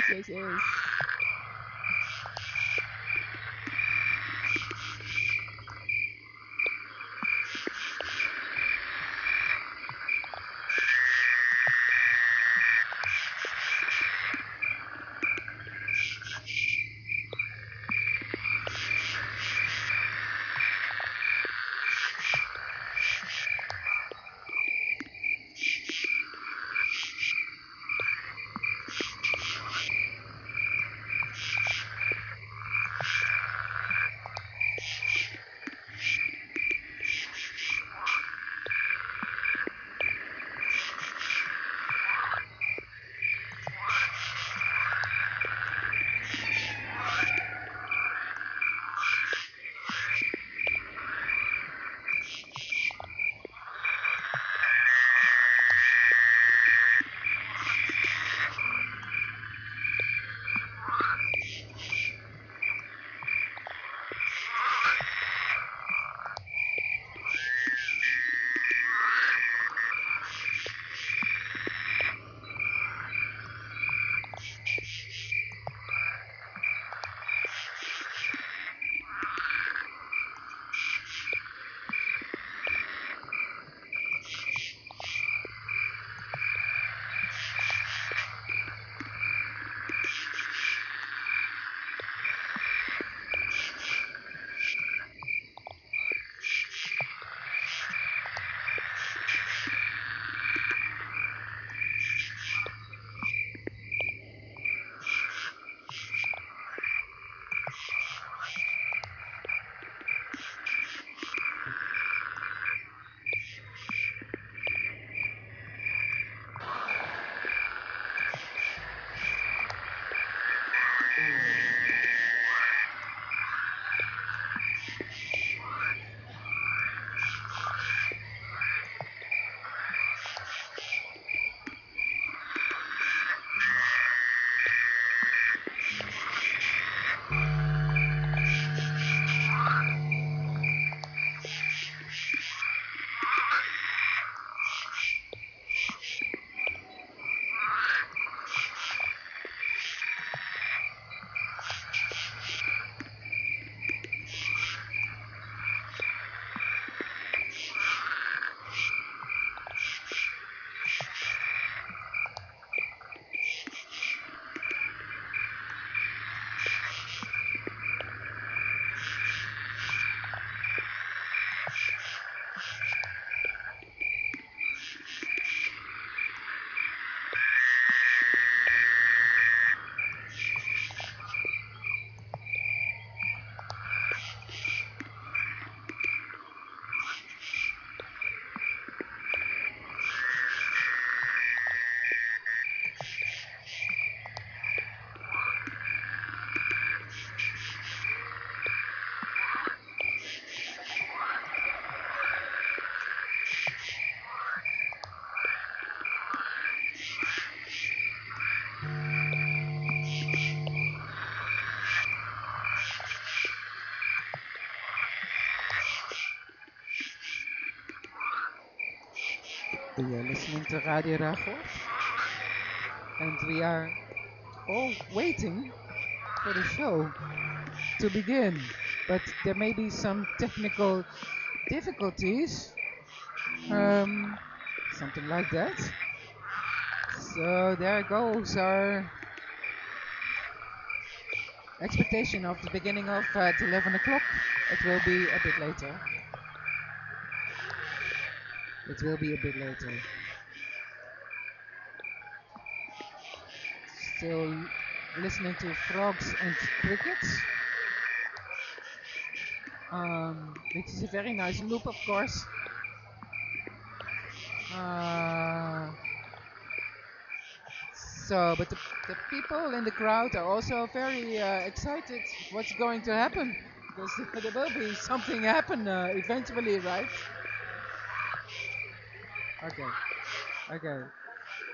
谢谢 are listening to Radio Ragos. And we are all waiting for the show to begin. But there may be some technical difficulties. Um, something like that. So there goes our expectation of the beginning of uh, at 11 o'clock. It will be a bit later. It will be a bit later. Still listening to frogs and crickets. Um, which is a very nice loop, of course. Uh, so, but the, the people in the crowd are also very uh, excited what's going to happen. Because there will be something happen uh, eventually, right? Okay. Okay.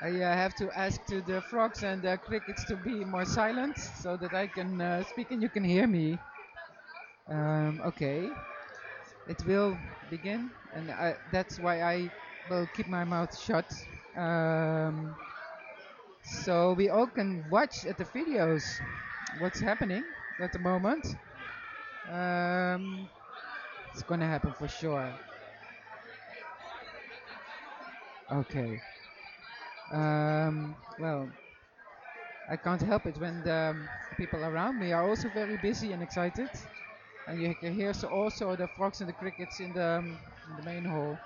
I uh, have to ask to the frogs and the crickets to be more silent so that I can uh, speak and you can hear me. Um, okay. It will begin, and I, that's why I will keep my mouth shut Um, so we all can watch at the videos what's happening at the moment. Um, it's gonna happen for sure. Okay. Um, well, I can't help it when the um, people around me are also very busy and excited. And you can hear so also the frogs and the crickets in the, um, in the main hall.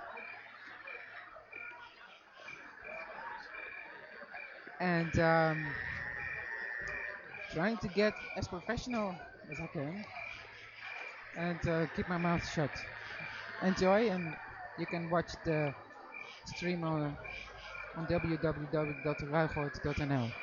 And um, trying to get as professional as I can and uh, keep my mouth shut. Enjoy, and you can watch the stream on, on.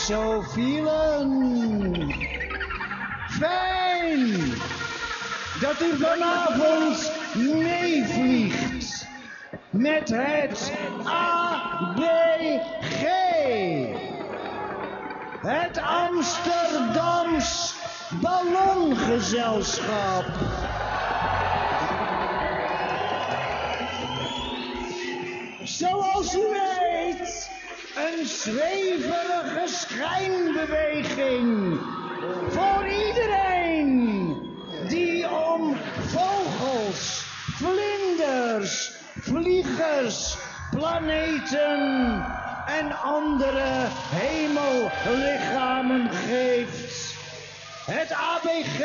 Space O Vielen. Fijn dat u vanavond meevliegt met het ABG. Het Amsterdams Ballongezelschap. Zoals u weet, een zweverige schijnbeweging voor iedereen die om vogels, vlinders, vliegers, planeten en andere hemellichamen geeft. Het ABG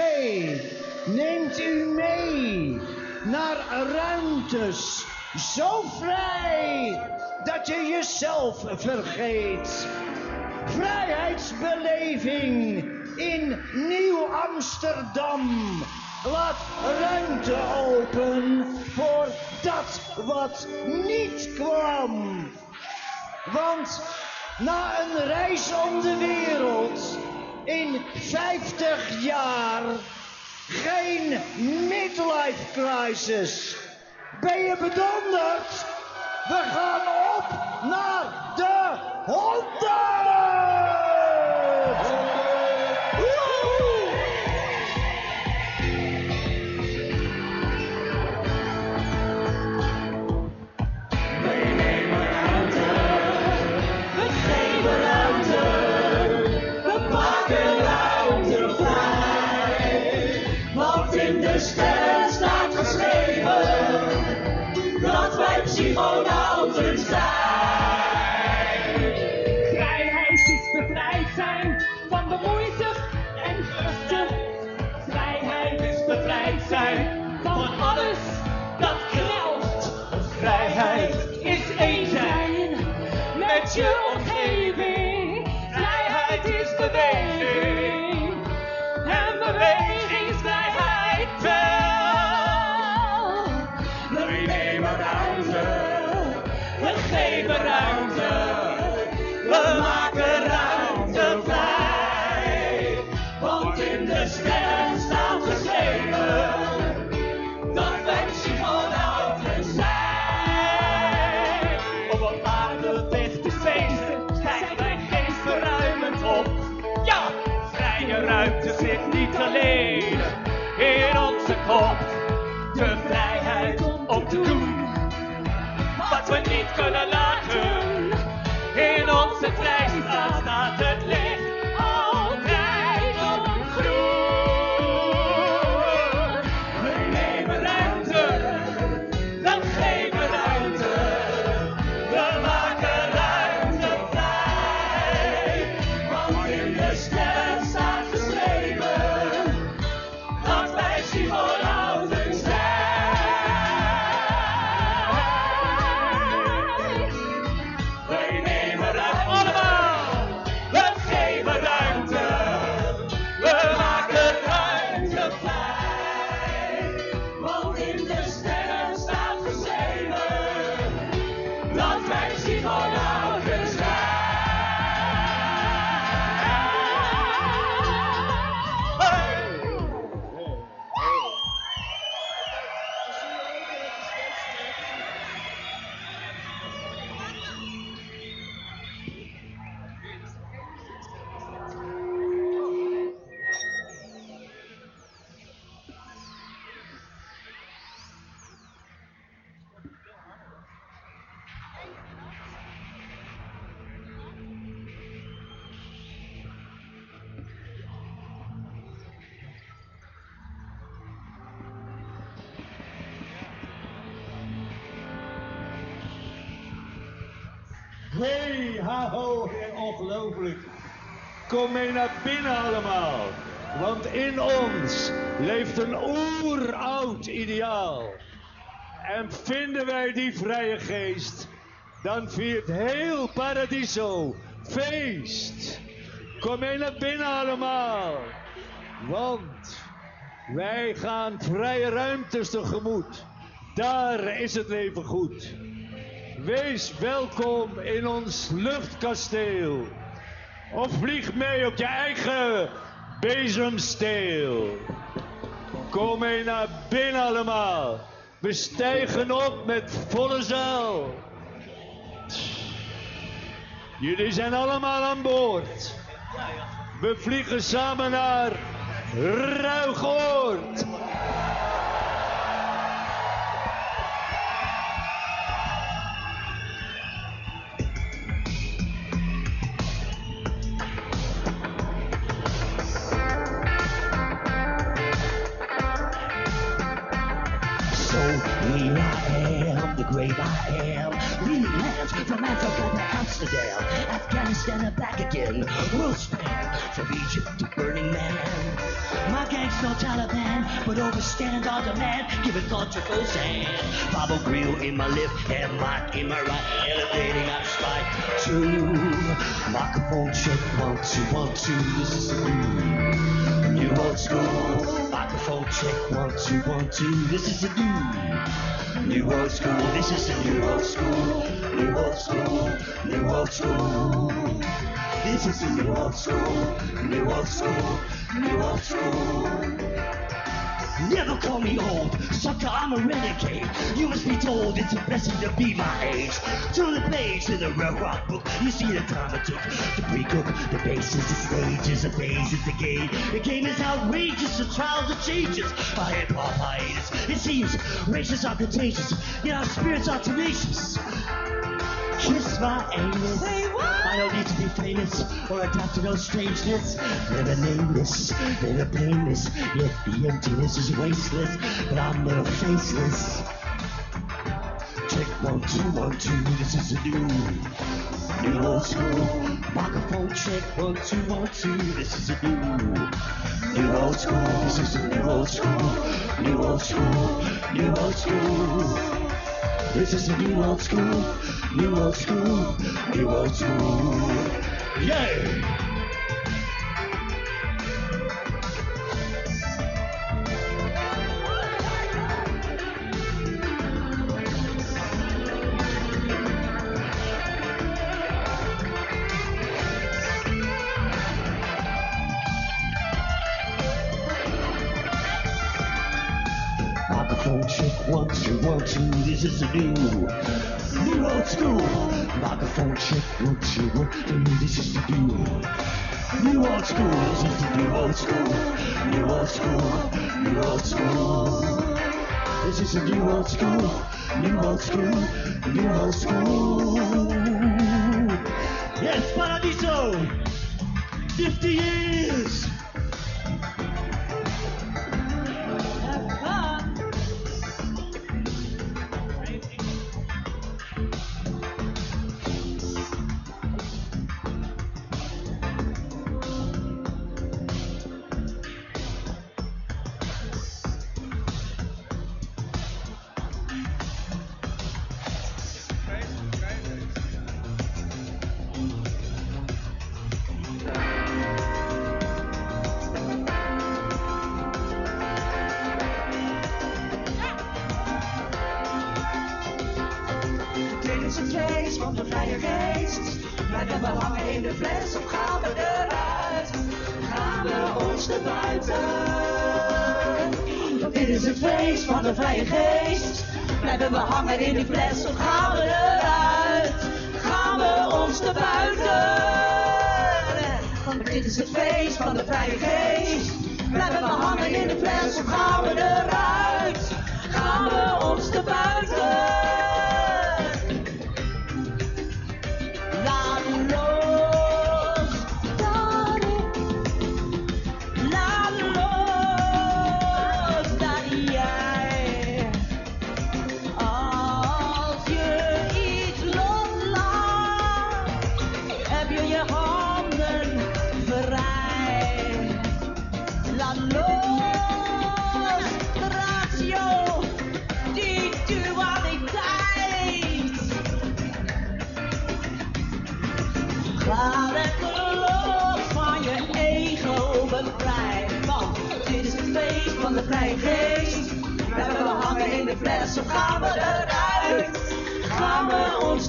neemt u mee naar ruimtes zo vrij dat je jezelf vergeet. Vrijheidsbeleving in Nieuw Amsterdam. Laat ruimte open voor dat wat niet kwam. Want na een reis om de wereld in 50 jaar geen midlife crisis. Ben je bedonderd? We gaan op naar de Montana! Hey, ha, ho, ongelooflijk. Kom mee naar binnen allemaal. Want in ons leeft een oeroud ideaal. En vinden wij die vrije geest, dan viert heel Paradiso feest. Kom mee naar binnen allemaal. Want wij gaan vrije ruimtes tegemoet. Daar is het leven goed. Wees welkom in ons luchtkasteel. Of vlieg mee op je eigen bezemsteel. Kom mee naar binnen allemaal. We stijgen op met volle zaal. Jullie zijn allemaal aan boord. We vliegen samen naar Ruigoord. And back again, world span from Egypt to Burning Man. My gang's no Taliban, but overstand our demand, giving thought to Roseanne. Bible grill in my left and mic in my right, elevating out spike two. Microphone check one two one two. This is new, new old school. Microphone check one two one two. This is a new, new old school. This is a new old school. New old school. New old school. This is a new old school. New old school. New old school. Never call me old, sucker, I'm a renegade. You must be told it's a blessing to be my age. Turn the page to the red rock book. You see the time it took to pre-cook the bases, the stages, the phases, the game. The game is outrageous, the trials, are changes. A hip-hop hiatus. It seems races are contagious, yet our spirits are tenacious. Kiss my anus. Say what? I don't need to be famous or adapt to no strangeness. Never nameless, never painless. Yet the emptiness is wasteless, but I'm never faceless. Check one, two, one, two. This is a new, new old school. Microphone check one, two, one, two. This is a new, new old school. This is a new old school. New old school. New old school. This is a new old school, new old school, new old school. Yeah! Microphone check one two one two. This is the new, old school. Is the new old school, new old school, new old school. This is a new old school, new old school, new old school. Yes, Paradiso. Fifty years.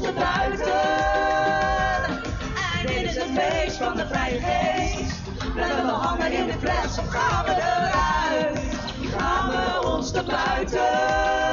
Buiten? En dit is het feest van de vrije geest. Blijven we hangen in de fles, of gaan we eruit? Gaan we ons te buiten?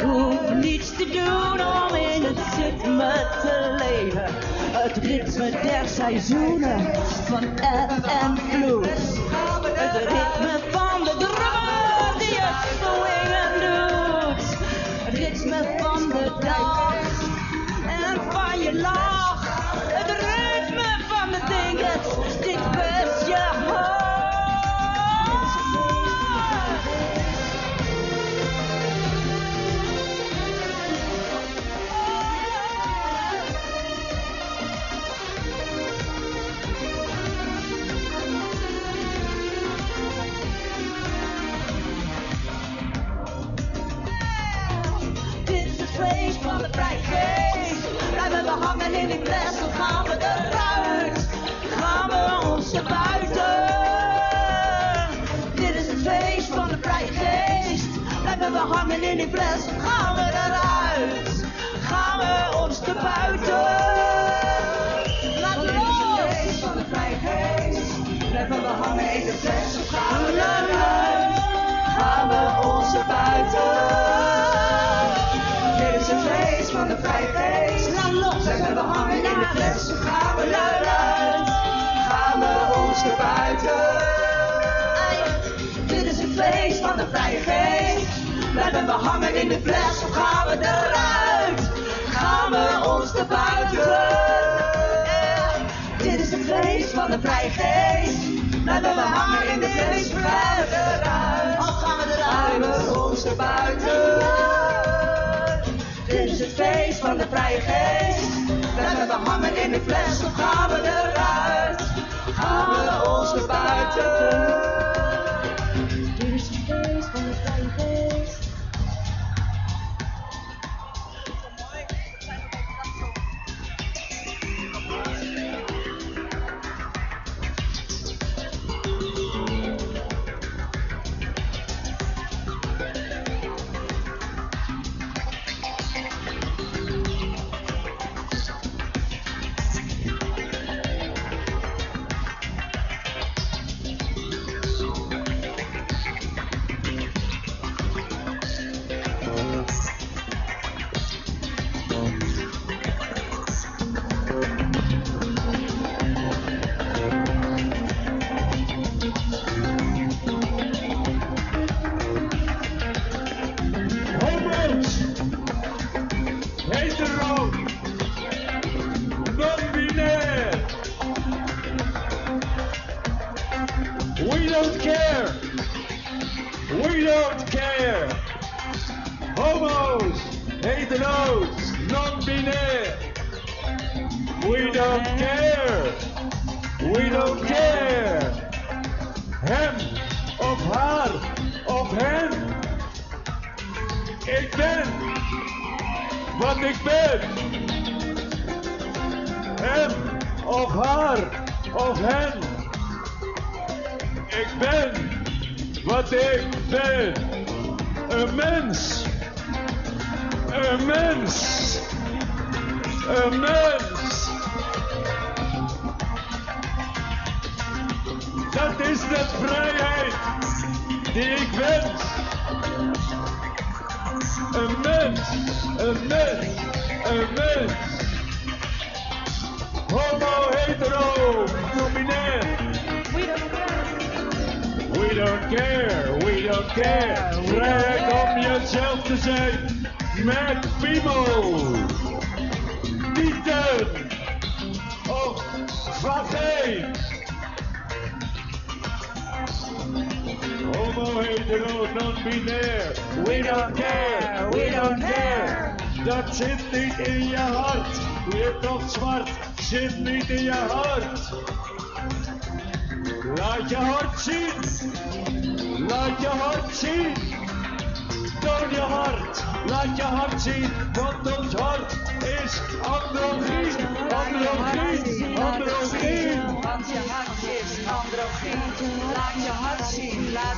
Je hoeft niets te doen om in het ritme te leven. Het ritme der seizoenen van eb en vloed. Het ritme van We hangen in die of gaan we eruit? Gaan we ons te buiten? Dit is het feest van de vrije geest. Blijven we hangen in die of gaan we eruit? Gaan we ons te buiten? Laat los! van de vrije geest. Blijven we hangen in de of gaan we eruit? Gaan we ons te buiten? Feest van de vrije geest. Laat los. Blijven we hangen in de fles, of gaan we eruit? Gaan we ons te buiten? Dit is het feest van de vrije geest. Blijven we hangen in de fles, of gaan we eruit? Gaan we ons te buiten? Dit is het feest van de vrije geest. Blijven we hangen in de fles, of gaan we eruit? Of gaan we eruit? Gaan we ons te buiten? Van de vrije geest. Blijven we hangen in de fles, of gaan we eruit?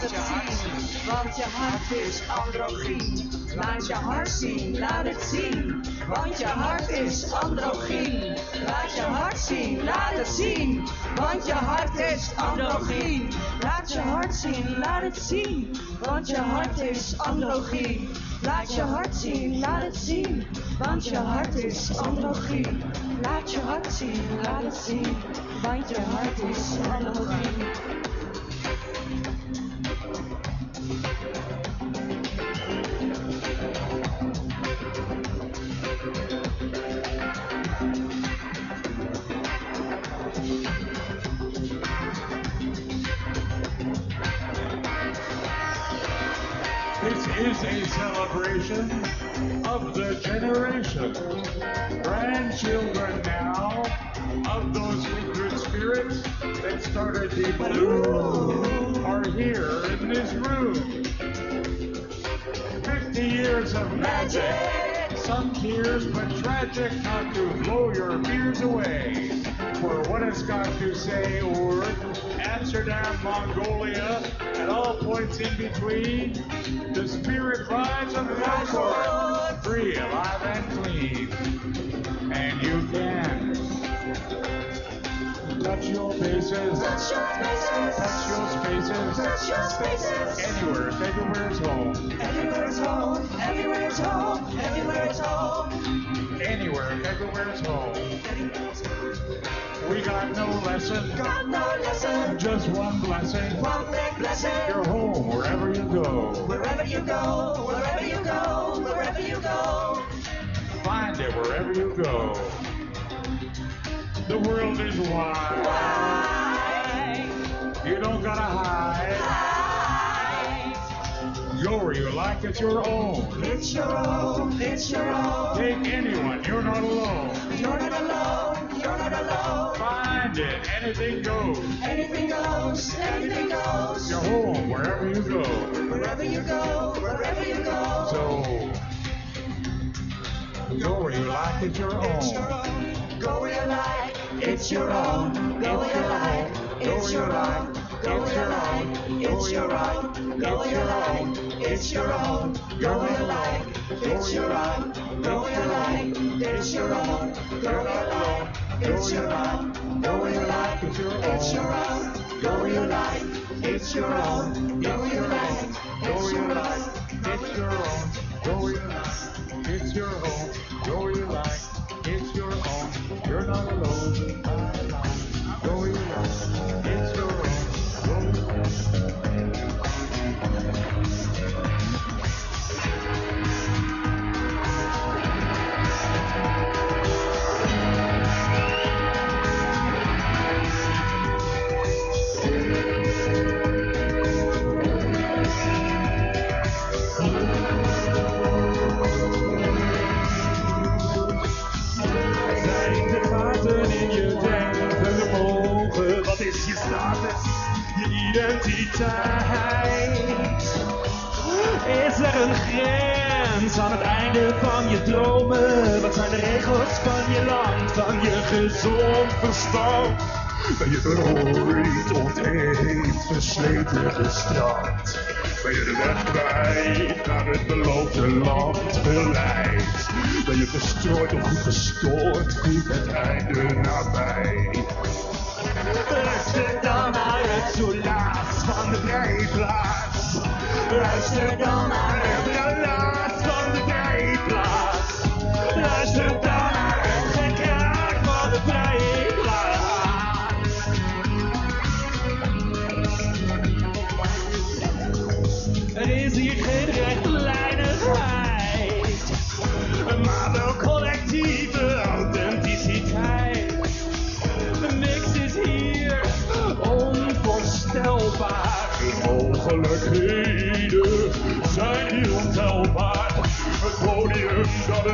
Want je hart is. Laat je hart zien, laat het zien. Want je hart is androgyn. Laat je hart zien, laat het zien. Want je hart is androgyn. Laat je hart zien, laat het zien. Want je hart is androgyn. Laat je hart zien, laat het zien. Want je hart is androgyn. Laat je hart zien, laat het zien. Want je hart is androgyn. Celebration of the generation. Grandchildren now of those kindred spirits that started the balloon are here in this room. 50 years of magic, some tears but tragic not to blow your fears away. For what it's got to say, or Amsterdam, Mongolia, at all points in between, the spirit rides on the Valcourt, free, alive, and clean. And you can touch your bases, Touch your spaces. touch your spaces, Touch your spaces. anywhere, everywhere's home, Everywhere's home, everywhere's home, everywhere's home. anywhere, everywhere's home. We got no lesson, Got no lesson, just one blessing. one big blessing. You're home wherever you go. Wherever you go, wherever you go, wherever you go. Find it wherever you go. The world is wide. Why? You don't gotta hide. Go where you like, it's your own. It's your own, it's your own. Take anyone, you're not alone. You're not alone, you're not alone. Find it, anything goes. Anything goes, anything goes. You're home wherever you go. Wherever you go, wherever you go. So, go where you like, it's your It's your own. own, go where you like. It's your own, go where you like. It's your own, go where you like. It's your own, go where you like. It's your own, go where you like. It's your own, go where you like. It's your own, go where you like. It's your own, go where you like. It's your own, go where you like. It's your own, go where you like. Go It's where you your like, it's your own. Go where you like, it's your own. Is je identiteit? Is er een grens aan het einde van je dromen? Wat zijn de regels van je land, van je gezond verstand? Ben je verhooid, ontheemd, versleten, gestraft? Ben je de weg kwijt naar het beloofde land geleid? Ben je verstrooid of goed gestoord, goed het einde nabij? Dan naar het het soelaas van de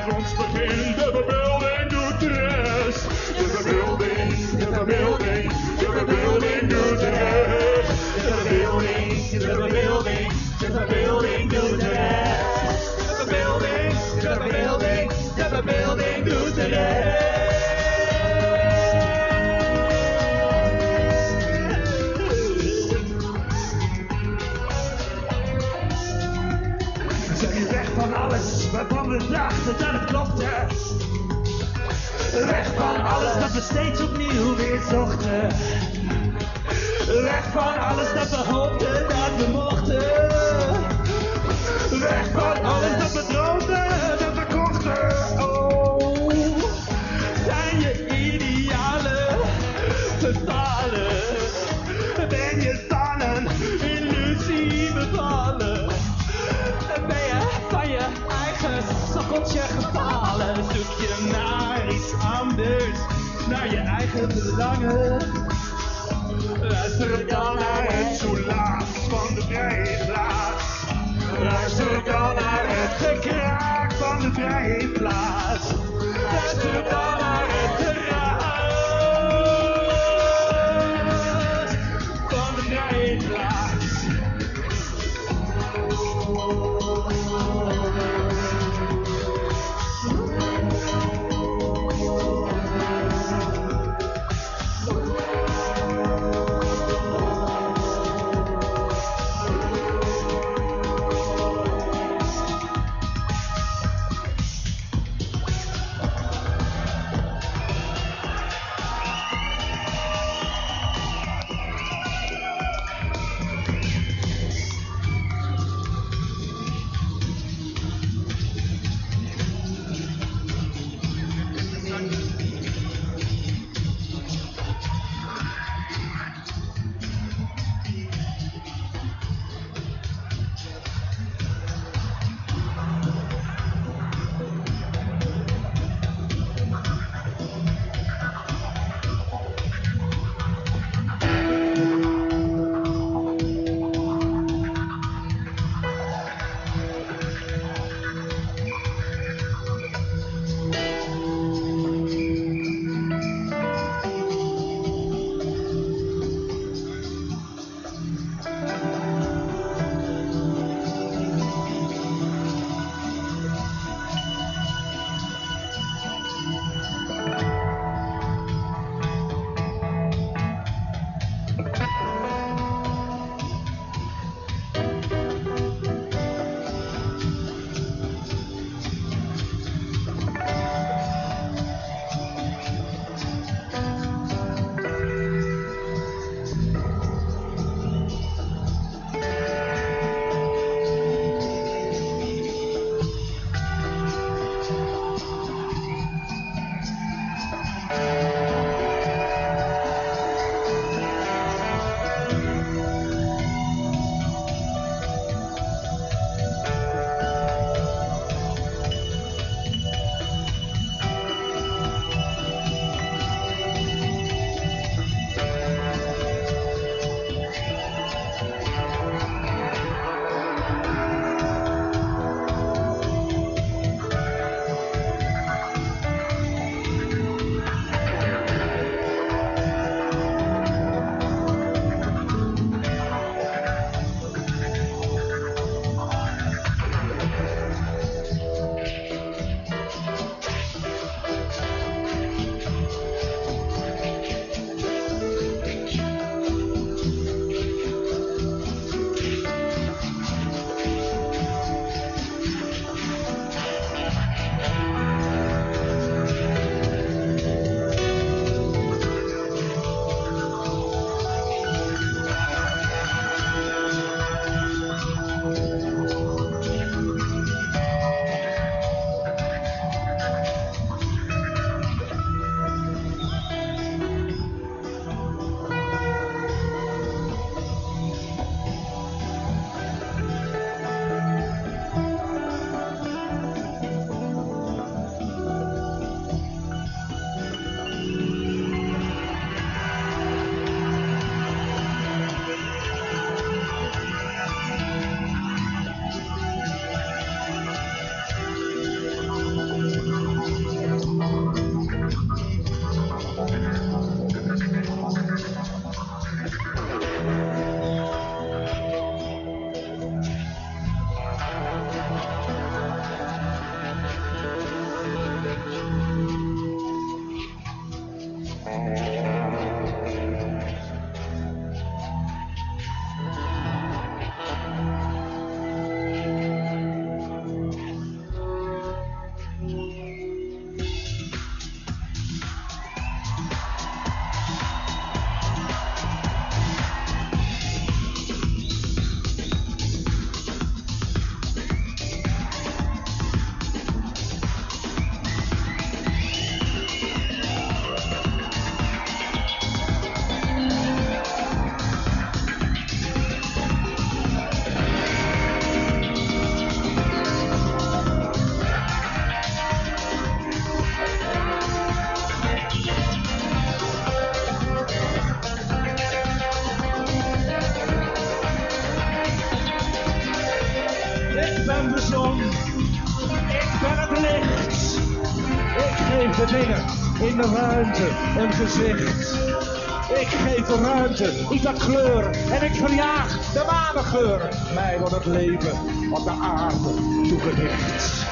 dat is ons begin. De verbeelding doet de rest. De verbeelding, de verbeelding, de verbeelding doet de rest. De verbeelding, de verbeelding, de verbeelding doet dachten dat het klopte. Weg van alles dat we steeds opnieuw weer zochten. Weg van alles dat we hoopten dat we mochten. Weg van eigen belangen. Luister dan naar het soelaas van de vrije plaats. Luister dan naar het gekraak van de vrije Ik geef ruimte iets aan kleur en ik verjaag de manengeur. Mij wordt het leven op de aarde toegedicht.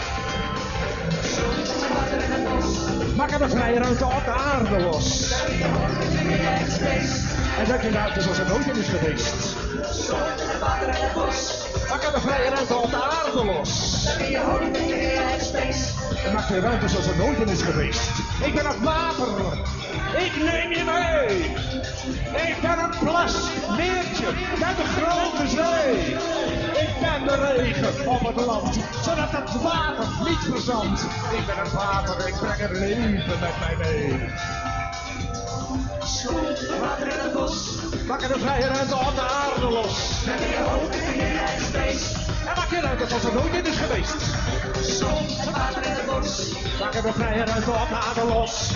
Maak er de vrije ruimte op de aarde los. En dat je ruimte zoals er nooit is geweest. Maak de vrije ruimte op de aarde los. En maak de ruimte zoals er nooit is geweest. Ik ben het water. Ik neem je mee. Ik ben een plas, meertje, met de grote zee. Ik ben de regen op het land, zodat het water niet verzandt. Ik ben het water, ik breng het leven met mij mee. Water in het bos. Maak er de vrije ruimte op de aarde los. Met je hoofd in eigen space. En maak je ruimte zoals er nooit in is geweest. Zon en water in het bos. Maak er de vrije ruimte op de aarde los.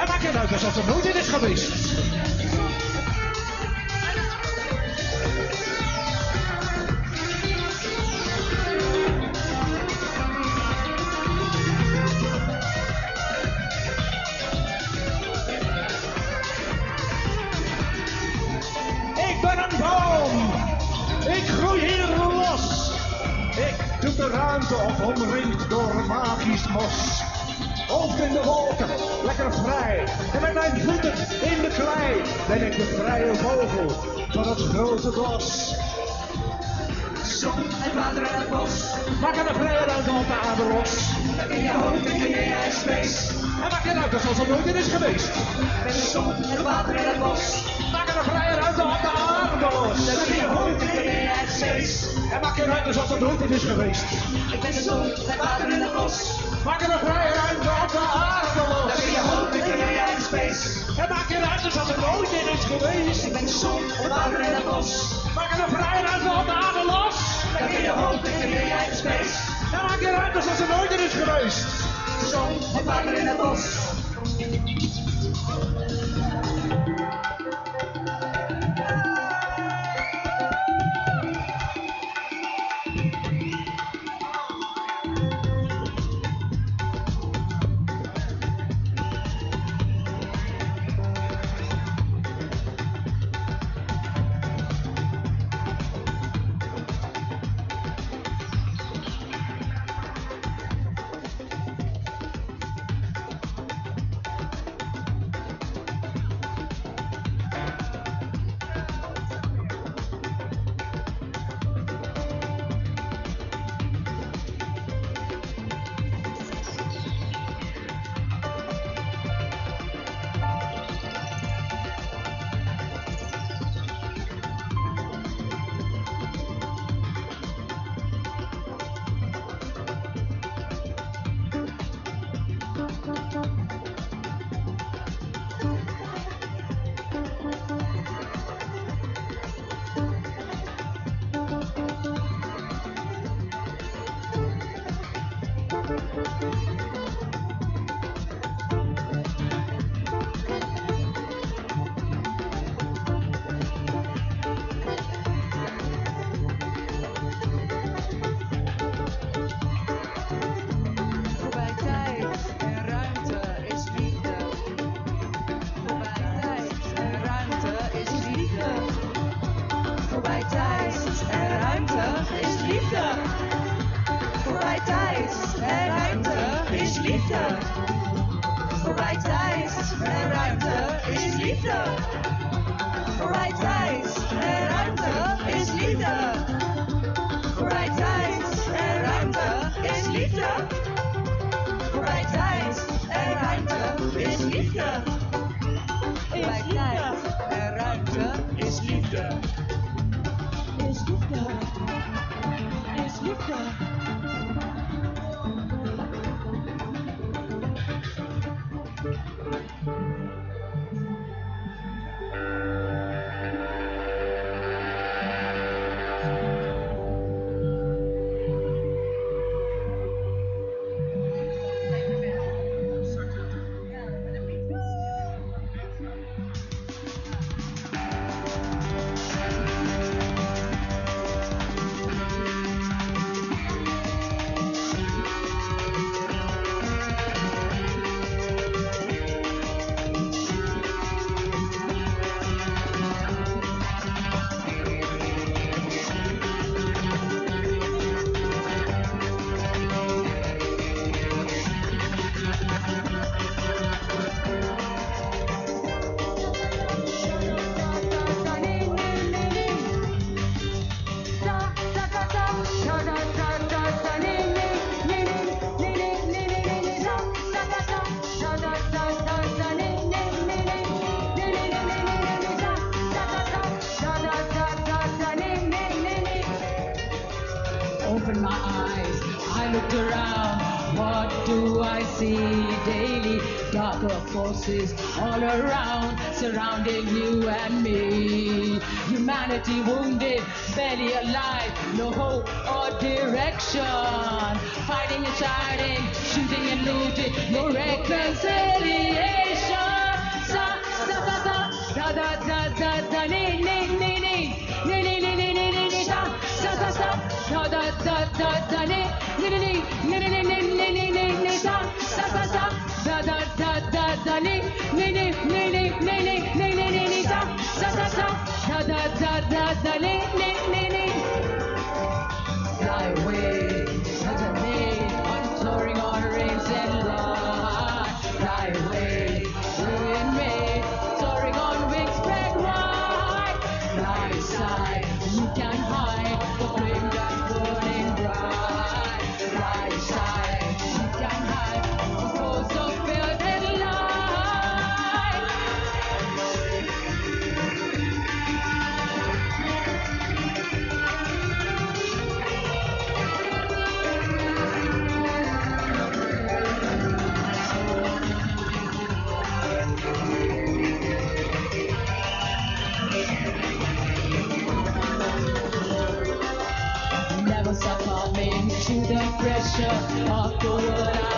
En maak je ruimte zoals er nooit in is geweest. Ik ben een boom. Hier los. Ik doe de ruimte op omringd door magisch mos. Hoofd in de wolken, lekker vrij. En met mijn voeten in de klei ben ik de vrije vogel van het grote bos. Zon en water in het bos. Maak er de vrije ruimte op de aarde los. Met je hoofd in je eigen space. En maak je ruimte zoals er nooit in is geweest. Met zon en water in het bos. Maak er de vrije ruimte op de aarde los. Met je hoofd in je space. En maak je ruimte zoals er nooit in is geweest. Ik ben de zon en water in het bos. Maak er de vrije ruimte op de aarde los. Met je hoofd in je eigen space. En maak je ruimte zoals er nooit in is geweest. Ik ben de zon en water in het bos. Maak er de vrije ruimte op de aarde los. Met je hoofd in je eigen space. En maak je ruimte zoals er nooit in is geweest. Zon en water in het bos. see daily darker forces all around surrounding you and me. Humanity wounded, barely alive, no hope or direction. Fighting and shouting, shooting and looting, no reconciliation. let pressure off the world.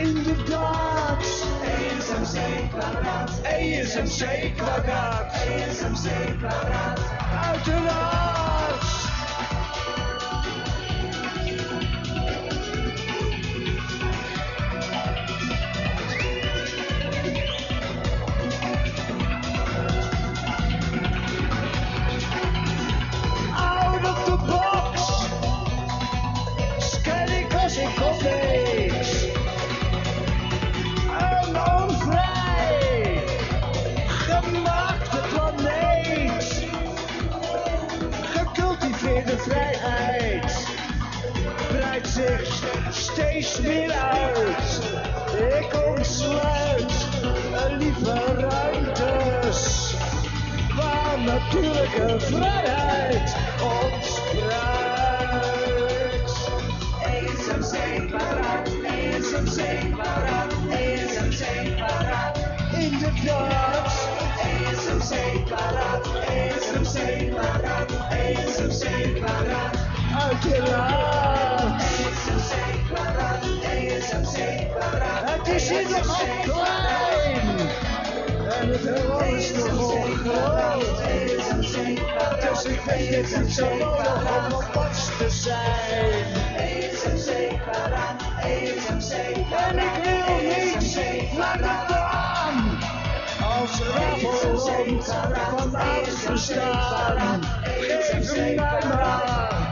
in the dark. ASMC kwadraat. ASMC kwadraat. ASMC kwadraat. Uiteraard. natuurlijke vrijheid ontspruit. ESMC paraat, ESMC paraat, een paraat. Inderdaad. ESMC paraat, ESMC paraat, ESMC paraat. Uiteraard. ESMC paraat, ESMC paraat. Het is hier nog. Dus ik weet niet zo nodig om op pas te zijn. ESMC, waaraan? ESMC, En ik wil niets langer aan. Als Ravelrond vanaf bestaan. Geef mij maar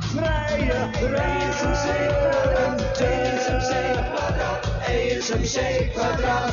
vrije ruimte. ESMC, kwadraat. ESMC, kwadraat.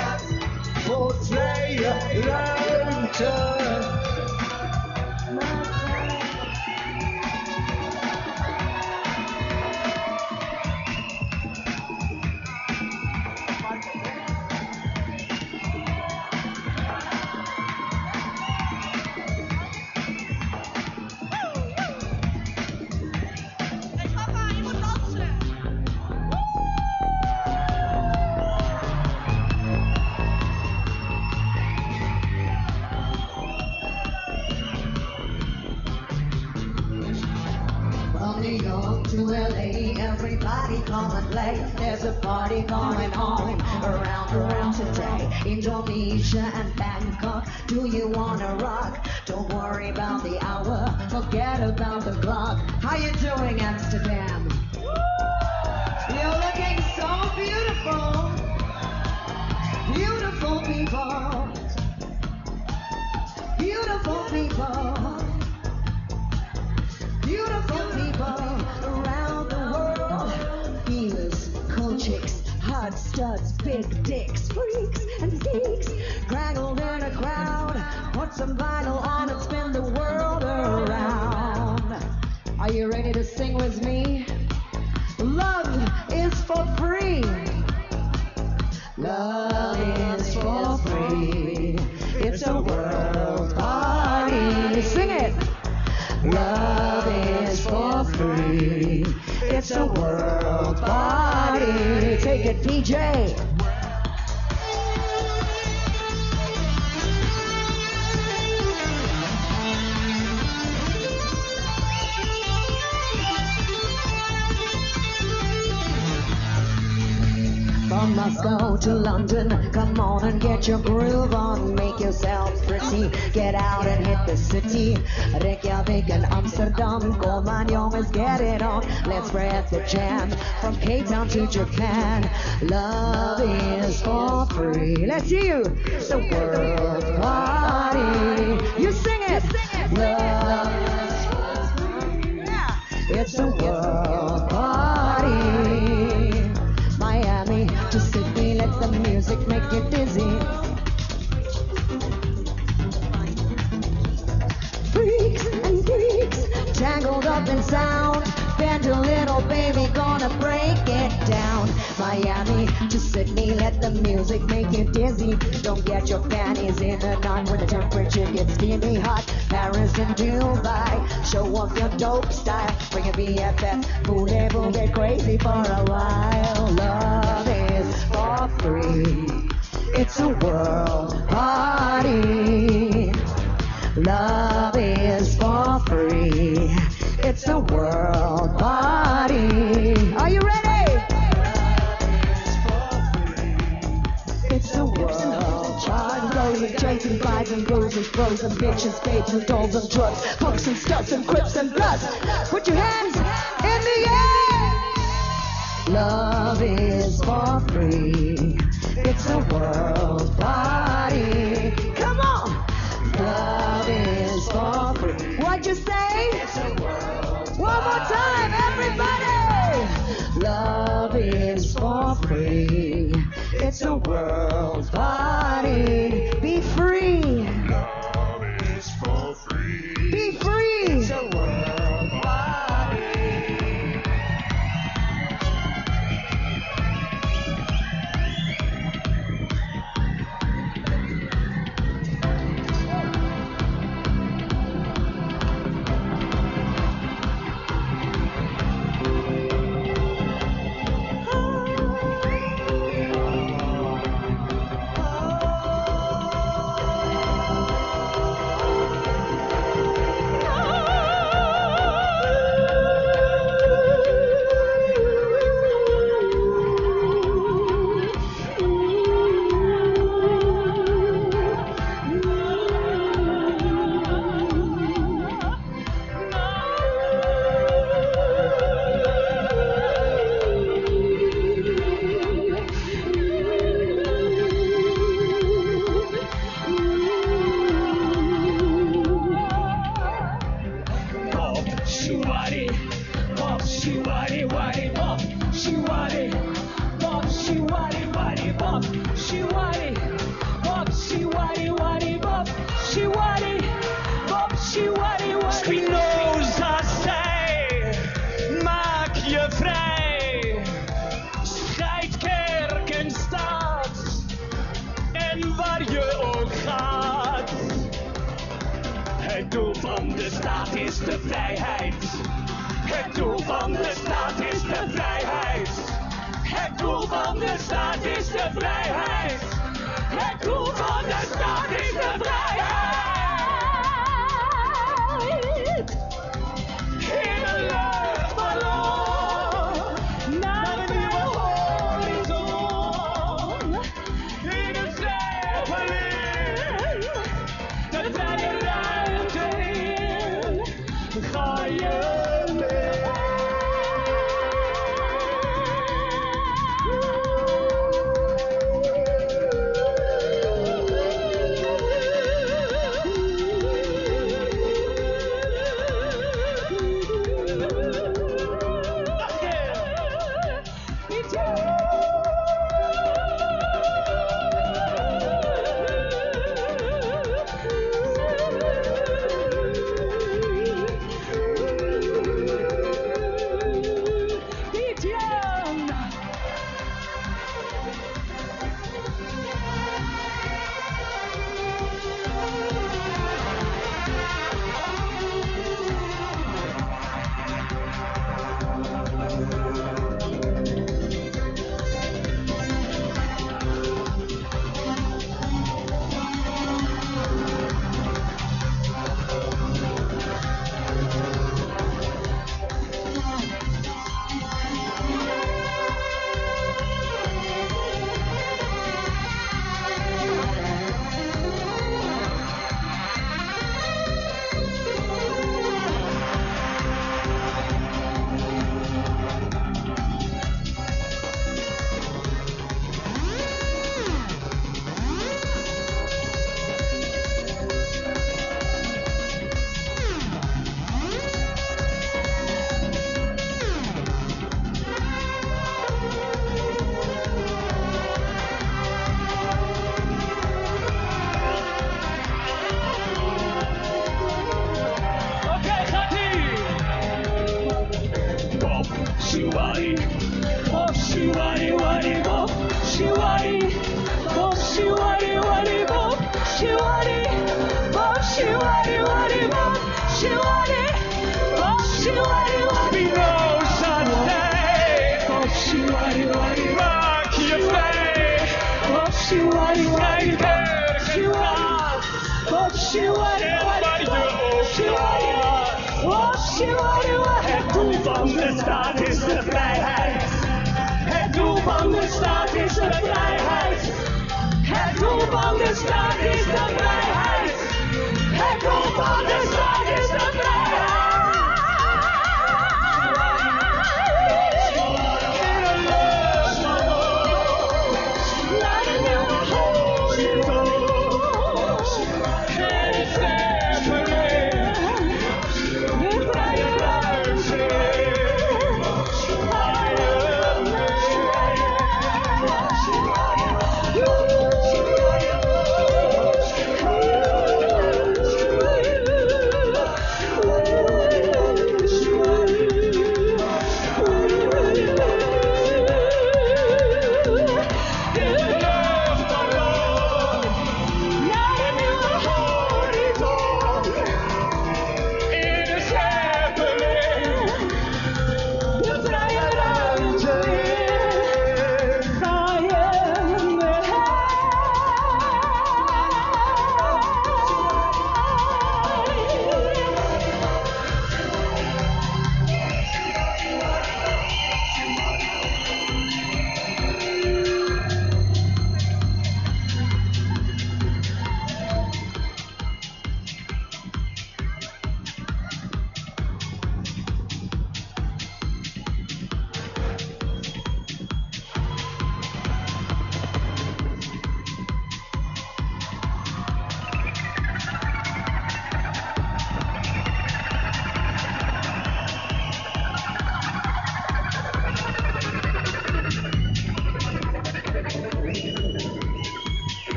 ruimte. Play. There's a party going on around, around today. In Indonesia and Bangkok, do you wanna rock? PJ. From Moscow to London, come on and get your groove on. Make yourself pretty, get out and hit the city. Reykjavik and Amsterdam, come on, youngers, get it on. Let's spread the jam from Cape Town to Japan. Love is for free. Let's hear you. A world party. You sing it. Love is for free. It's a world Miami to Sydney, let the music make you dizzy. Don't get your panties in a knot when the temperature gets steamy hot. Paris and Dubai, show off your dope style. Bring a BFF, boo get crazy for a while. Love is for free. It's a world party. Love is for free. It's a world party. Are you ready? A world party. Rose and Jays and brides and bros and bitches, babes and dolls and drugs, punks and studs and crips and bloods. Put your hands in the air. Love is for free. It's a world party. Come on. Love is for free. What'd you say? It's a world party. Be free.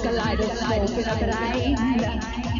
Kaleidoscoop in het brein.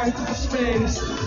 eyes to the space.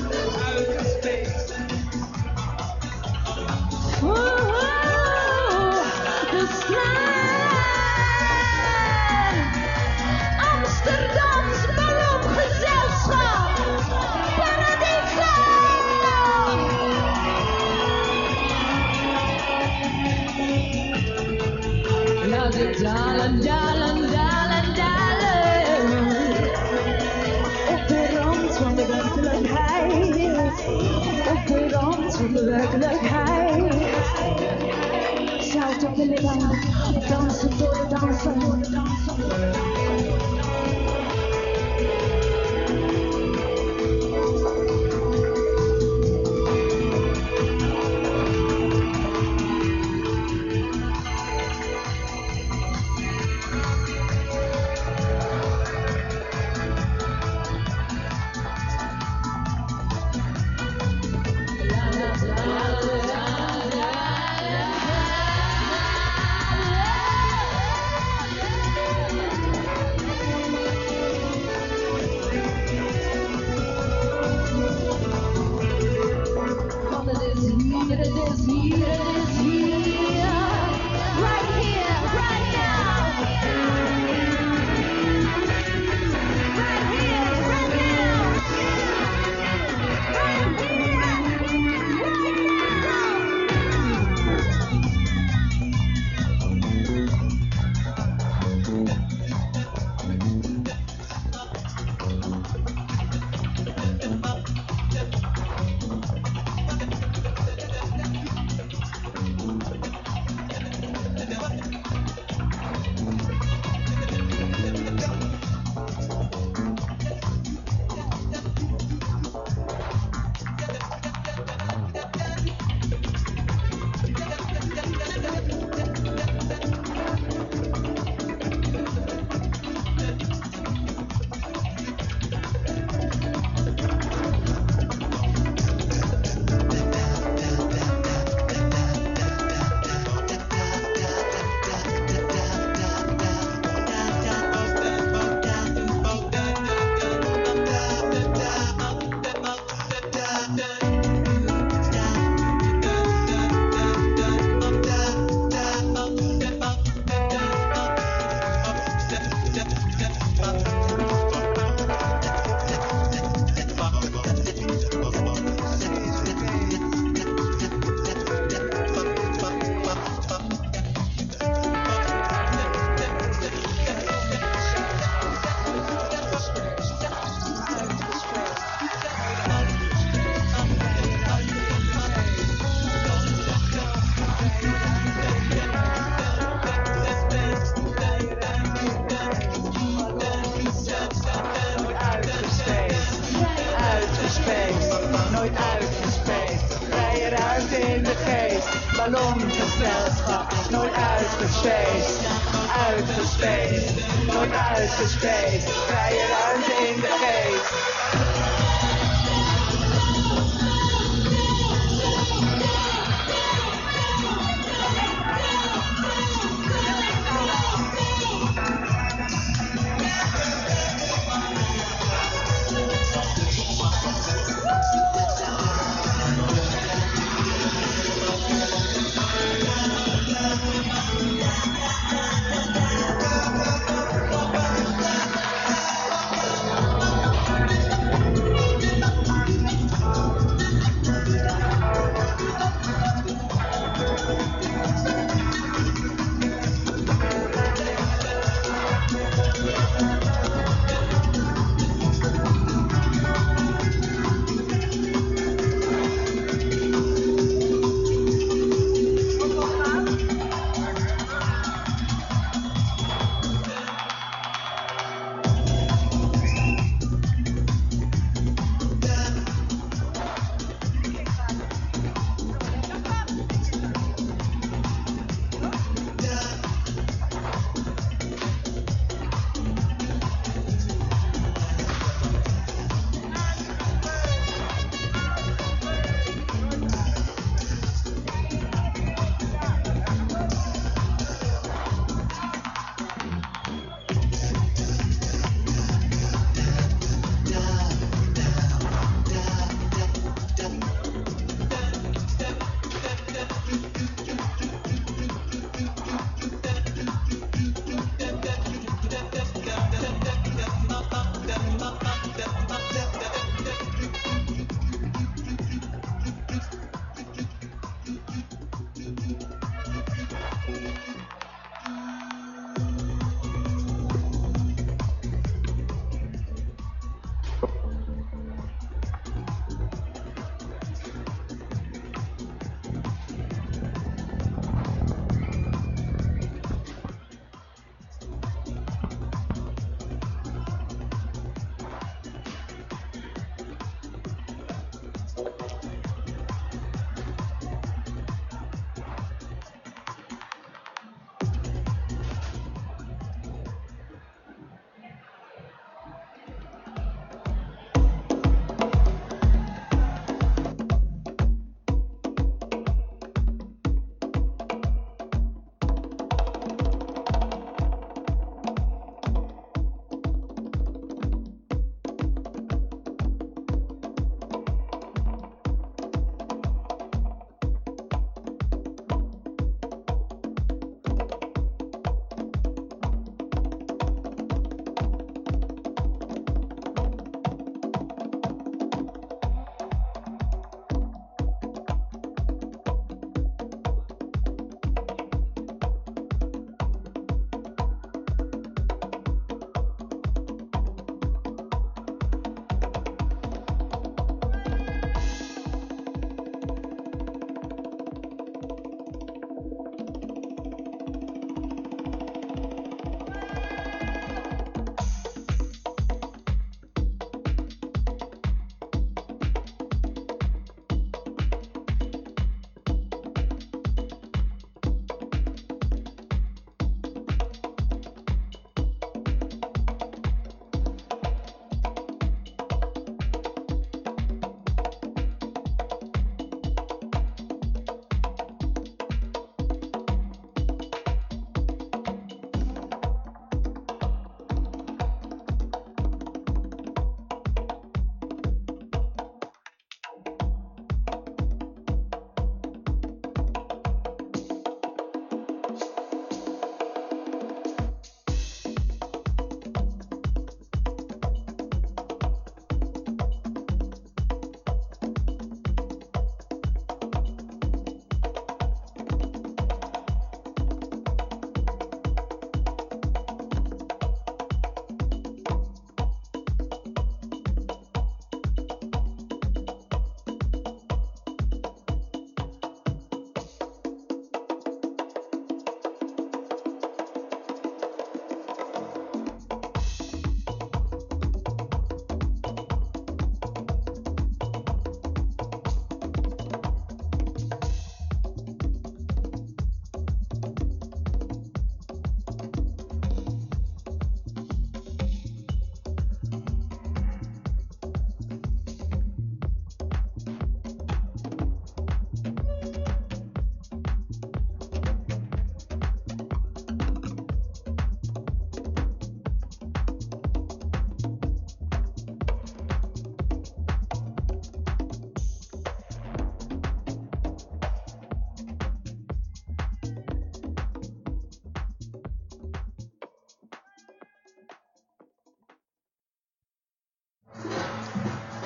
con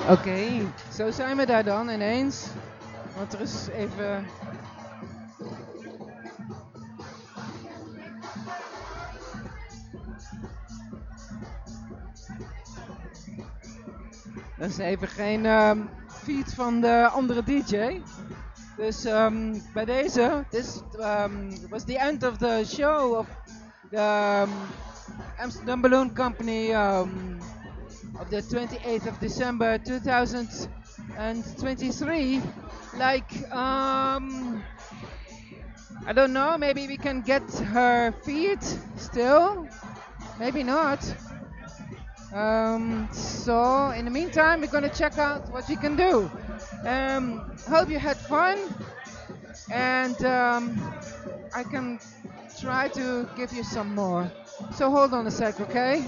Oké, zo zijn we daar dan ineens. Want er is even. Er is even geen ehm, feed van de andere DJ. Dus ehm, bij deze, this um, was the end of the show of the um, Amsterdam Balloon Company um, the 28th of December 2023. Like, um, I don't know, maybe we can get her feet still, maybe not. Um, so in the meantime, we're gonna check out what we can do. Um, hope you had fun, and um, I can try to give you some more. So hold on a sec, okay?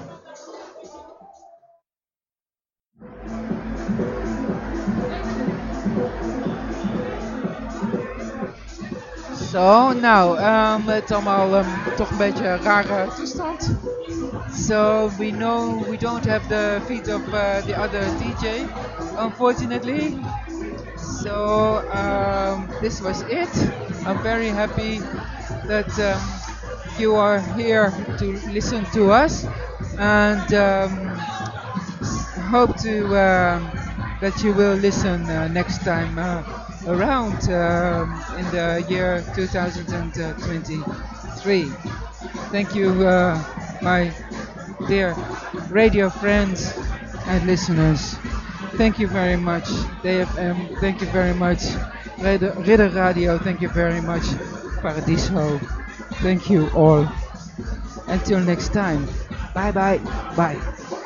Zo, nou, um, het allemaal um, toch een beetje rare toestand. So we know we don't have the feed of uh, the other DJ, unfortunately. So um, this was it. I'm very happy that um, you are here to listen to us, and um, hope to um, that you will listen uh, next time uh, around um, in the year 2023. Thank you, uh, my dear radio friends and listeners. Thank you very much, DFM. Thank you very much, Ridder Radio. Thank you very much, Paradiso. Thank you all. Until next time. Bye bye. Bye.